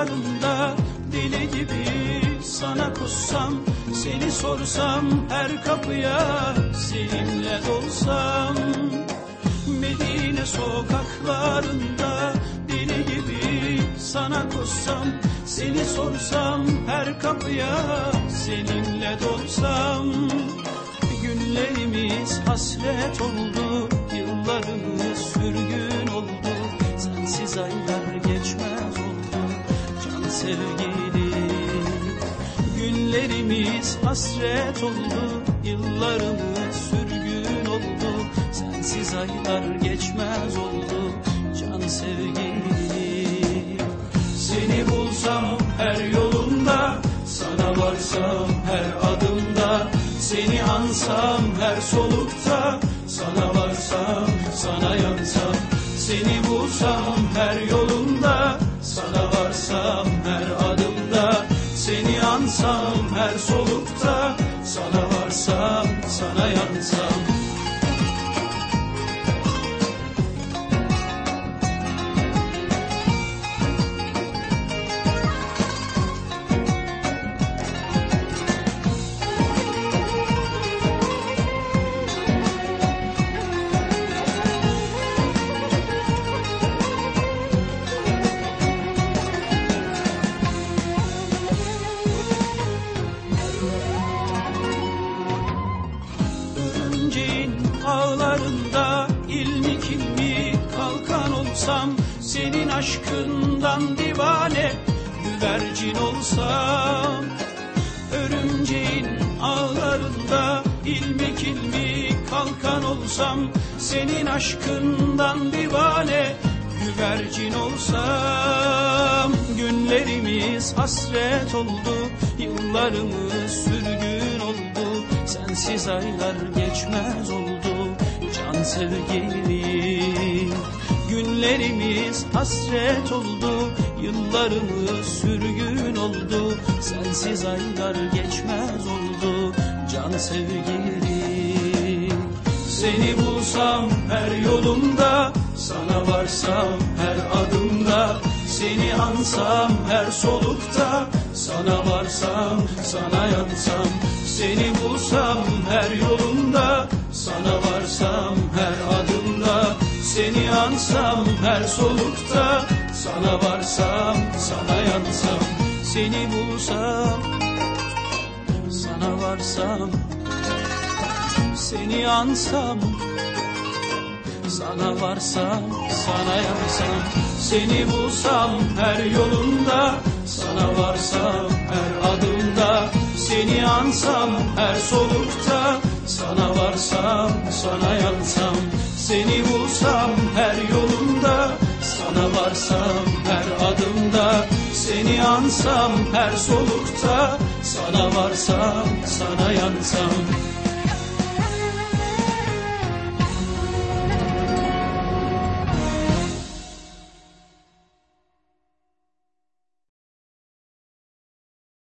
yanımda Deli gibi sana kussam Seni sorsam her kapıya Seninle dolsam. Medine sokaklarında Deli gibi sana kussam Seni sorsam her kapıya Seninle dolsam. Günlerimiz hasret oldu Can sevgilim Günlerimiz hasret oldu Yıllarımız sürgün oldu. Sensiz aylar geçmez oldu Can sevgilim Seni bulsam her yolunda Sana varsam her adımda. Seni ansam her solukta Seni ansam her solukta Sana varsam sana yansam ağlarında ilmik ilmi kalkan olsam Senin aşkından divane güvercin olsam. Örümceğin ağlarında ilmik ilmi kalkan olsam Senin aşkından divane güvercin olsam. Günlerimiz hasret oldu Yıllarımız sürgün oldu Sensiz aylar geçmez oldu Can sevgilim Günlerimiz hasret oldu Yıllarımız sürgün oldu. Sensiz aylar geçmez oldu Can sevgilim Seni bulsam her yolumda Sana varsam her adımda. Seni ansam her solukta Sana varsam sana yansam Seni bulsam her yolumda Sana solukta Sana varsam sana yansam Seni bulsam sana varsam seni ansam Sana varsam sana yansam Seni bulsam her yolunda Sana varsam her adımda Seni ansam her solukta Sana varsam sana yansam Seni bulsam her yolunda Sana varsam her adımda Seni ansam her solukta. Sana varsam sana yansam